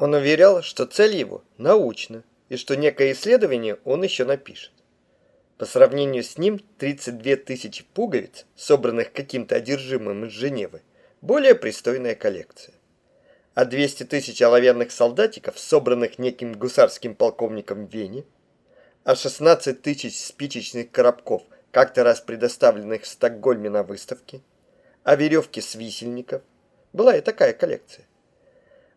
Он уверял, что цель его научна, и что некое исследование он еще напишет. По сравнению с ним 32 тысячи пуговиц, собранных каким-то одержимым из Женевы, более пристойная коллекция. А 200 тысяч оловянных солдатиков, собранных неким гусарским полковником в Вене, а 16 тысяч спичечных коробков, как-то раз предоставленных в Стокгольме на выставке, а веревки с висельников. Была и такая коллекция.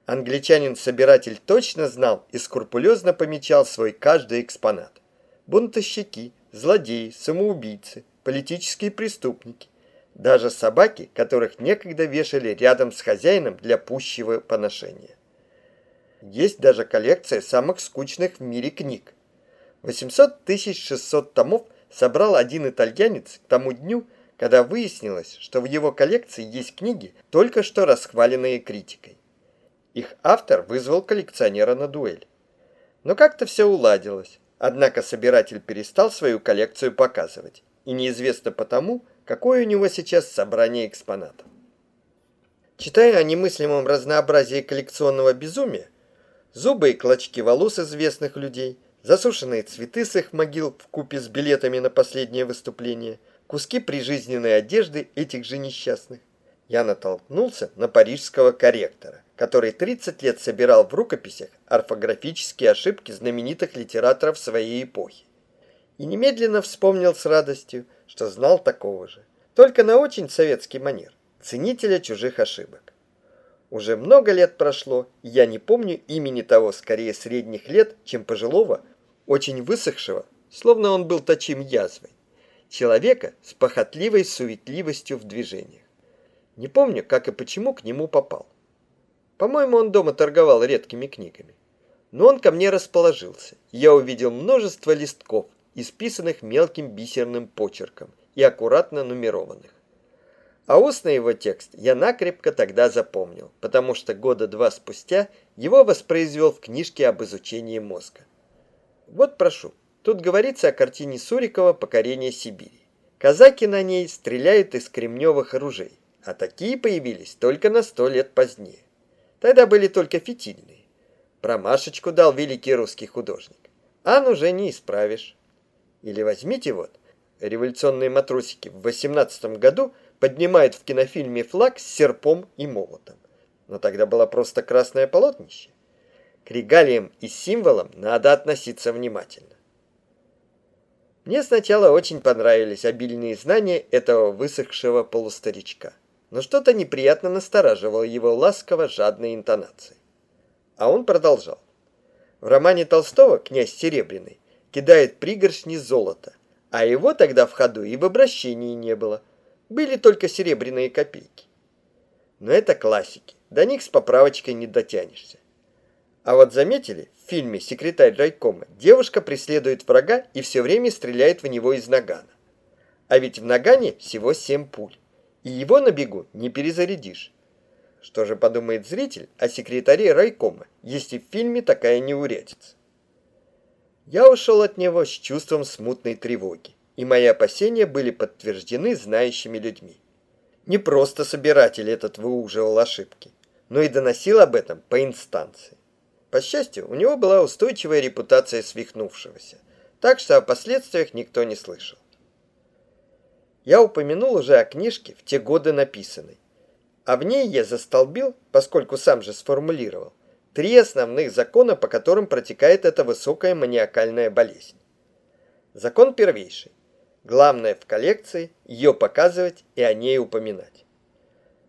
Англичанин-собиратель точно знал и скрупулезно помечал свой каждый экспонат. Бунтовщики, злодеи, самоубийцы, политические преступники. Даже собаки, которых некогда вешали рядом с хозяином для пущего поношения. Есть даже коллекция самых скучных в мире книг. 800 600 томов собрал один итальянец к тому дню, когда выяснилось, что в его коллекции есть книги, только что расхваленные критикой. Их автор вызвал коллекционера на дуэль. Но как-то все уладилось, однако собиратель перестал свою коллекцию показывать, и неизвестно потому, какое у него сейчас собрание экспонатов. Читая о немыслимом разнообразии коллекционного безумия, зубы и клочки волос известных людей, засушенные цветы с их могил в купе с билетами на последнее выступление, куски прижизненной одежды этих же несчастных, я натолкнулся на парижского корректора, который 30 лет собирал в рукописях орфографические ошибки знаменитых литераторов своей эпохи. И немедленно вспомнил с радостью, что знал такого же, только на очень советский манер, ценителя чужих ошибок. Уже много лет прошло, и я не помню имени того скорее средних лет, чем пожилого, очень высохшего, словно он был точим язвой, человека с похотливой суетливостью в движениях. Не помню, как и почему к нему попал. По-моему, он дома торговал редкими книгами. Но он ко мне расположился. Я увидел множество листков, исписанных мелким бисерным почерком и аккуратно нумерованных. А устный его текст я накрепко тогда запомнил, потому что года два спустя его воспроизвел в книжке об изучении мозга. Вот прошу, тут говорится о картине Сурикова «Покорение Сибири». Казаки на ней стреляют из кремневых оружей а такие появились только на сто лет позднее. Тогда были только фитильные. Промашечку дал великий русский художник. Ан уже не исправишь. Или возьмите вот, революционные матросики в 18 году поднимают в кинофильме флаг с серпом и молотом. Но тогда было просто красное полотнище. К регалиям и символам надо относиться внимательно. Мне сначала очень понравились обильные знания этого высохшего полустаричка но что-то неприятно настораживало его ласково-жадной интонации. А он продолжал. В романе Толстого «Князь Серебряный» кидает пригоршни золота, а его тогда в ходу и в обращении не было. Были только серебряные копейки. Но это классики, до них с поправочкой не дотянешься. А вот заметили, в фильме «Секретарь райкома» девушка преследует врага и все время стреляет в него из нагана. А ведь в нагане всего семь пуль и его на бегу не перезарядишь. Что же подумает зритель о секретаре райкома, если в фильме такая неурядица? Я ушел от него с чувством смутной тревоги, и мои опасения были подтверждены знающими людьми. Не просто собиратель этот выуживал ошибки, но и доносил об этом по инстанции. По счастью, у него была устойчивая репутация свихнувшегося, так что о последствиях никто не слышал. Я упомянул уже о книжке в те годы написанной. А в ней я застолбил, поскольку сам же сформулировал, три основных закона, по которым протекает эта высокая маниакальная болезнь. Закон первейший. Главное в коллекции ее показывать и о ней упоминать.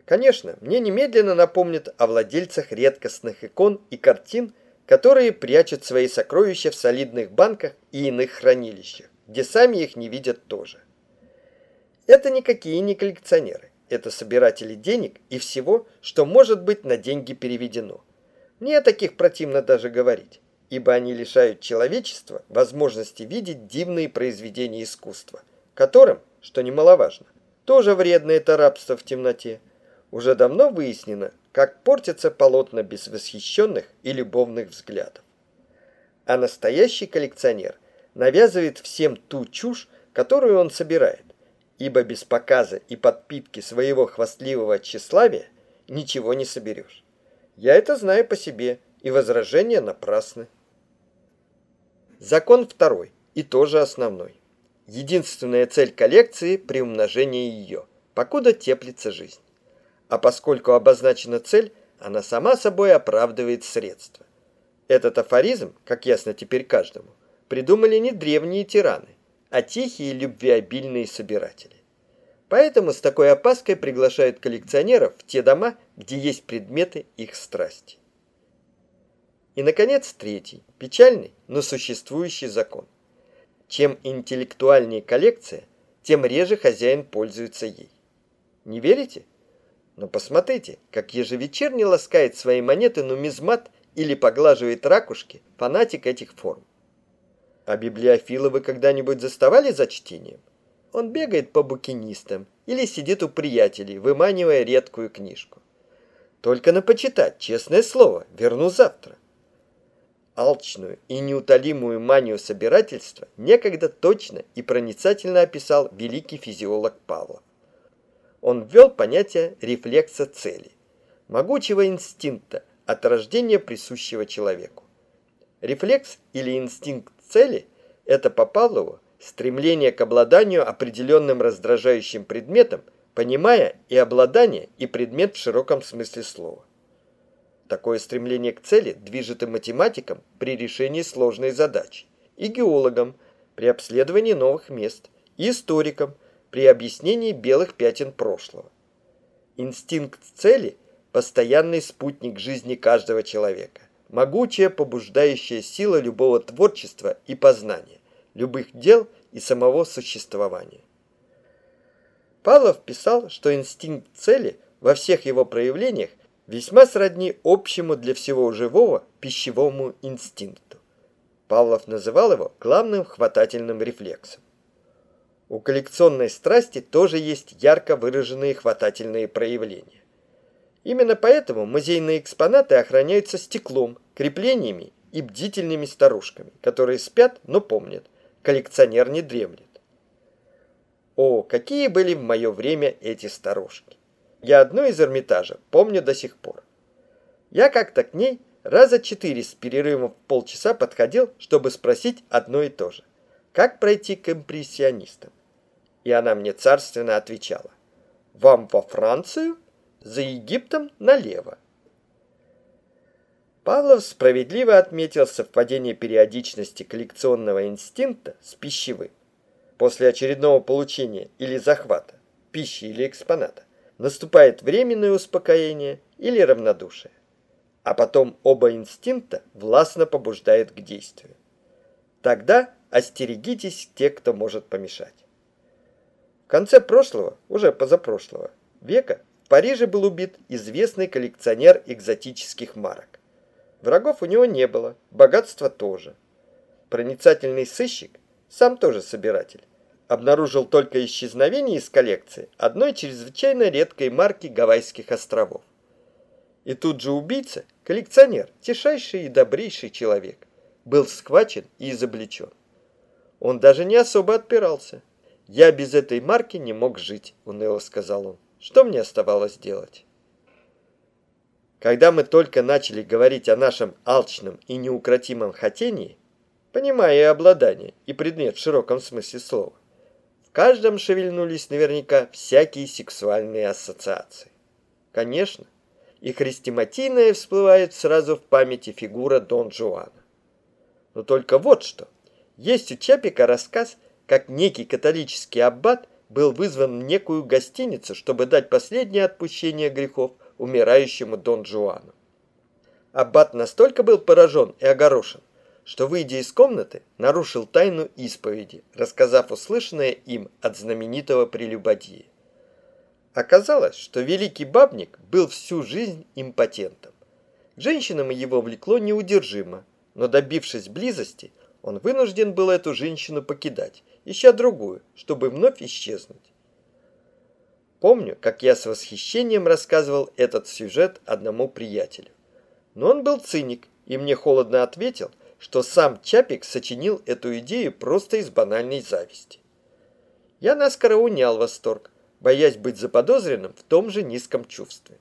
Конечно, мне немедленно напомнят о владельцах редкостных икон и картин, которые прячут свои сокровища в солидных банках и иных хранилищах, где сами их не видят тоже. Это никакие не коллекционеры. Это собиратели денег и всего, что может быть на деньги переведено. Мне о таких противно даже говорить, ибо они лишают человечества возможности видеть дивные произведения искусства, которым, что немаловажно, тоже вредно это рабство в темноте. Уже давно выяснено, как портятся полотна без восхищенных и любовных взглядов. А настоящий коллекционер навязывает всем ту чушь, которую он собирает, ибо без показа и подпитки своего хвастливого тщеславия ничего не соберешь. Я это знаю по себе и возражения напрасны. Закон второй, и тоже основной. Единственная цель коллекции – приумножение ее, покуда теплится жизнь. А поскольку обозначена цель, она сама собой оправдывает средства. Этот афоризм, как ясно теперь каждому, придумали не древние тираны, а тихие любвеобильные собиратели. Поэтому с такой опаской приглашают коллекционеров в те дома, где есть предметы их страсти. И, наконец, третий, печальный, но существующий закон. Чем интеллектуальнее коллекция, тем реже хозяин пользуется ей. Не верите? Но посмотрите, как ежевечерне ласкает свои монеты нумизмат или поглаживает ракушки фанатик этих форм. А библиофила вы когда-нибудь заставали за чтением? Он бегает по букинистам или сидит у приятелей, выманивая редкую книжку. Только на почитать, честное слово, верну завтра. Алчную и неутолимую манию собирательства некогда точно и проницательно описал великий физиолог Павлов. Он ввел понятие рефлекса цели, могучего инстинкта, от рождения присущего человеку. Рефлекс или инстинкт цели – это по Павлову стремление к обладанию определенным раздражающим предметом, понимая и обладание, и предмет в широком смысле слова. Такое стремление к цели движет и математикам при решении сложной задачи, и геологам при обследовании новых мест, и историкам при объяснении белых пятен прошлого. Инстинкт цели – постоянный спутник жизни каждого человека, могучая побуждающая сила любого творчества и познания, любых дел и самого существования. Павлов писал, что инстинкт цели во всех его проявлениях весьма сродни общему для всего живого пищевому инстинкту. Павлов называл его главным хватательным рефлексом. У коллекционной страсти тоже есть ярко выраженные хватательные проявления. Именно поэтому музейные экспонаты охраняются стеклом, креплениями и бдительными старушками, которые спят, но помнят, коллекционер не дремлет. О, какие были в мое время эти старушки! Я одну из Эрмитажа помню до сих пор. Я как-то к ней раза четыре с перерывом в полчаса подходил, чтобы спросить одно и то же. Как пройти к импрессионистам? И она мне царственно отвечала. Вам во Францию? За Египтом налево. Павлов справедливо отметил совпадение периодичности коллекционного инстинкта с пищевым. После очередного получения или захвата, пищи или экспоната, наступает временное успокоение или равнодушие. А потом оба инстинкта властно побуждают к действию. Тогда остерегитесь тех, кто может помешать. В конце прошлого, уже позапрошлого, века Париже был убит известный коллекционер экзотических марок. Врагов у него не было, богатства тоже. Проницательный сыщик, сам тоже собиратель, обнаружил только исчезновение из коллекции одной чрезвычайно редкой марки Гавайских островов. И тут же убийца, коллекционер, тишайший и добрейший человек, был схвачен и изобличен. Он даже не особо отпирался. «Я без этой марки не мог жить», — уныло сказал он. «Что мне оставалось делать?» Когда мы только начали говорить о нашем алчном и неукротимом хотении, понимая и обладание, и предмет в широком смысле слова, в каждом шевельнулись наверняка всякие сексуальные ассоциации. Конечно, и хрестиматийная всплывает сразу в памяти фигура Дон Жуана. Но только вот что. Есть у Чапика рассказ, как некий католический аббат был вызван в некую гостиницу, чтобы дать последнее отпущение грехов – умирающему Дон Жуану. Аббат настолько был поражен и огорошен, что, выйдя из комнаты, нарушил тайну исповеди, рассказав услышанное им от знаменитого прелюбодея. Оказалось, что великий бабник был всю жизнь импотентом. К женщинам его влекло неудержимо, но добившись близости, он вынужден был эту женщину покидать, ища другую, чтобы вновь исчезнуть. Помню, как я с восхищением рассказывал этот сюжет одному приятелю. Но он был циник и мне холодно ответил, что сам Чапик сочинил эту идею просто из банальной зависти. Я наскоро унял восторг, боясь быть заподозренным в том же низком чувстве.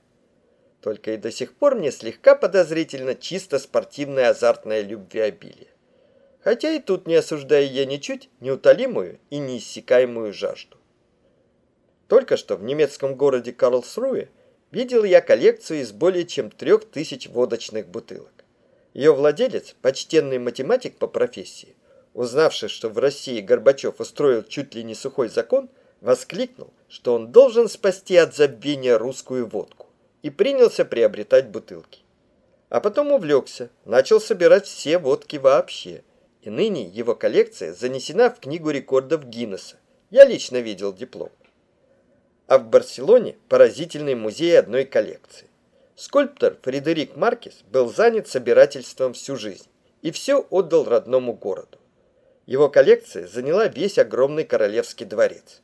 Только и до сих пор мне слегка подозрительно чисто спортивное азартное любвеобилие. Хотя и тут не осуждаю я ничуть неутолимую и неиссякаемую жажду. Только что в немецком городе Карлсруе видел я коллекцию из более чем трех тысяч водочных бутылок. Ее владелец, почтенный математик по профессии, узнавший, что в России Горбачев устроил чуть ли не сухой закон, воскликнул, что он должен спасти от забвения русскую водку, и принялся приобретать бутылки. А потом увлекся, начал собирать все водки вообще, и ныне его коллекция занесена в книгу рекордов Гиннесса. Я лично видел диплом. А в Барселоне поразительный музей одной коллекции. Скульптор Фредерик Маркес был занят собирательством всю жизнь и все отдал родному городу. Его коллекция заняла весь огромный королевский дворец.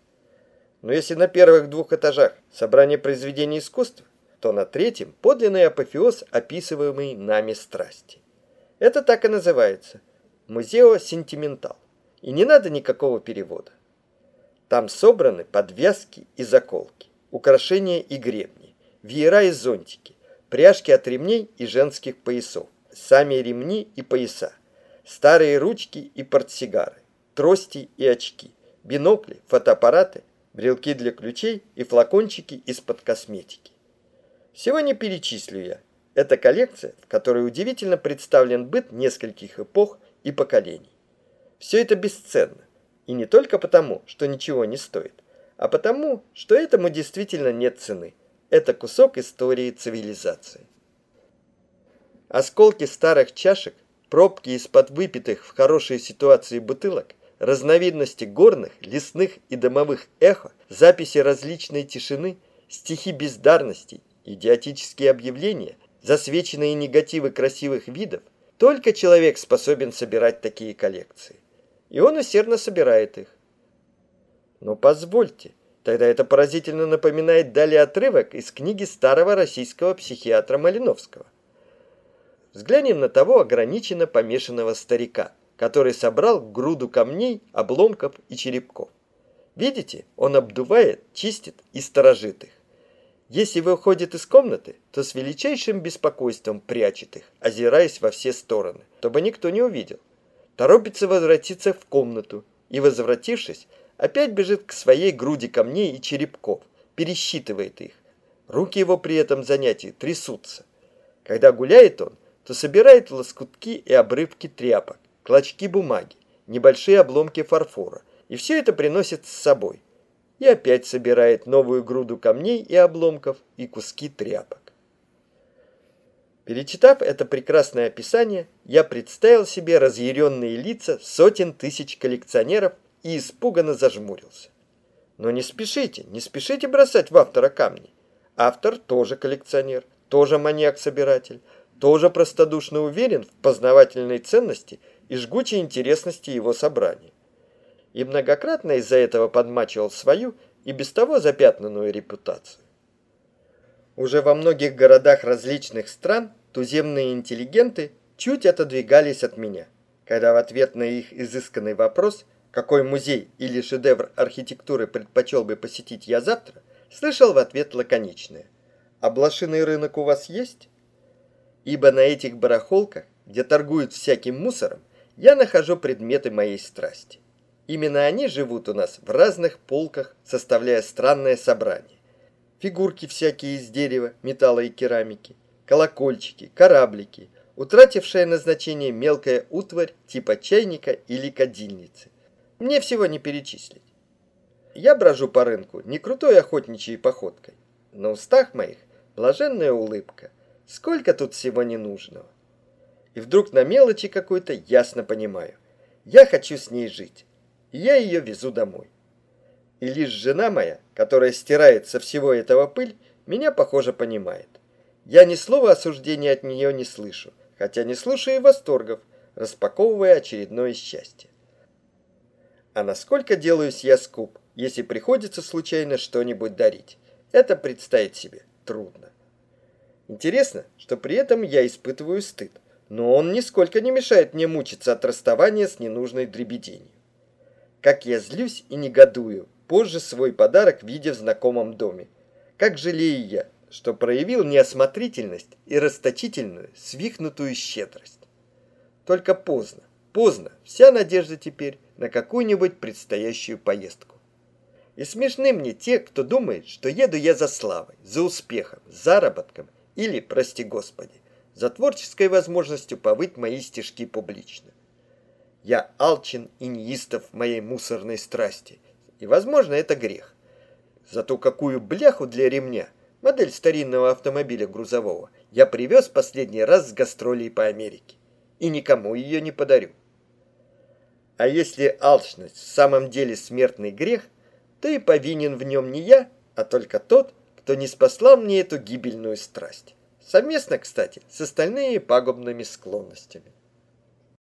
Но если на первых двух этажах собрание произведений искусства, то на третьем подлинный апофеоз описываемый нами страсти. Это так и называется – Музео Сентиментал. И не надо никакого перевода. Там собраны подвязки и заколки, украшения и гребни, веера и зонтики, пряжки от ремней и женских поясов, сами ремни и пояса, старые ручки и портсигары, трости и очки, бинокли, фотоаппараты, брелки для ключей и флакончики из-под косметики. Всего не перечислю я. Это коллекция, в которой удивительно представлен быт нескольких эпох и поколений. Все это бесценно. И не только потому, что ничего не стоит, а потому, что этому действительно нет цены. Это кусок истории цивилизации. Осколки старых чашек, пробки из-под выпитых в хорошей ситуации бутылок, разновидности горных, лесных и домовых эхо, записи различной тишины, стихи бездарностей, идиотические объявления, засвеченные негативы красивых видов, только человек способен собирать такие коллекции и он усердно собирает их. Но позвольте, тогда это поразительно напоминает далее отрывок из книги старого российского психиатра Малиновского. Взглянем на того ограниченно помешанного старика, который собрал груду камней, обломков и черепков. Видите, он обдувает, чистит и сторожит их. Если выходит из комнаты, то с величайшим беспокойством прячет их, озираясь во все стороны, чтобы никто не увидел торопится возвратиться в комнату и, возвратившись, опять бежит к своей груди камней и черепков, пересчитывает их. Руки его при этом занятии трясутся. Когда гуляет он, то собирает лоскутки и обрывки тряпок, клочки бумаги, небольшие обломки фарфора, и все это приносит с собой. И опять собирает новую груду камней и обломков и куски тряпок. Перечитав это прекрасное описание, я представил себе разъяренные лица сотен тысяч коллекционеров и испуганно зажмурился. Но не спешите, не спешите бросать в автора камни. Автор тоже коллекционер, тоже маньяк-собиратель, тоже простодушно уверен в познавательной ценности и жгучей интересности его собрания. И многократно из-за этого подмачивал свою и без того запятнанную репутацию. Уже во многих городах различных стран туземные интеллигенты чуть отодвигались от меня, когда в ответ на их изысканный вопрос, какой музей или шедевр архитектуры предпочел бы посетить я завтра, слышал в ответ лаконичное. «А блошиный рынок у вас есть?» Ибо на этих барахолках, где торгуют всяким мусором, я нахожу предметы моей страсти. Именно они живут у нас в разных полках, составляя странное собрание. Фигурки всякие из дерева, металла и керамики, колокольчики, кораблики, утратившая назначение мелкая утварь типа чайника или кадильницы. Мне всего не перечислить. Я брожу по рынку не крутой охотничьей походкой. На устах моих блаженная улыбка. Сколько тут всего ненужного. И вдруг на мелочи какой-то ясно понимаю. Я хочу с ней жить. Я ее везу домой. И лишь жена моя, которая стирает со всего этого пыль, меня, похоже, понимает. Я ни слова осуждения от нее не слышу, хотя не слушаю и восторгов, распаковывая очередное счастье. А насколько делаюсь я скуп, если приходится случайно что-нибудь дарить? Это представить себе трудно. Интересно, что при этом я испытываю стыд, но он нисколько не мешает мне мучиться от расставания с ненужной дребеденью. Как я злюсь и негодую, позже свой подарок видя в знакомом доме. Как жалею я, что проявил неосмотрительность и расточительную, свихнутую щедрость. Только поздно, поздно, вся надежда теперь на какую-нибудь предстоящую поездку. И смешны мне те, кто думает, что еду я за славой, за успехом, заработком или, прости господи, за творческой возможностью повыть мои стишки публично. Я алчен и неистов моей мусорной страсти, и, возможно, это грех. Зато какую бляху для ремня, модель старинного автомобиля грузового, я привез последний раз с гастролей по Америке, и никому ее не подарю. А если алчность в самом деле смертный грех, то и повинен в нем не я, а только тот, кто не спасла мне эту гибельную страсть. Совместно, кстати, с остальными пагубными склонностями.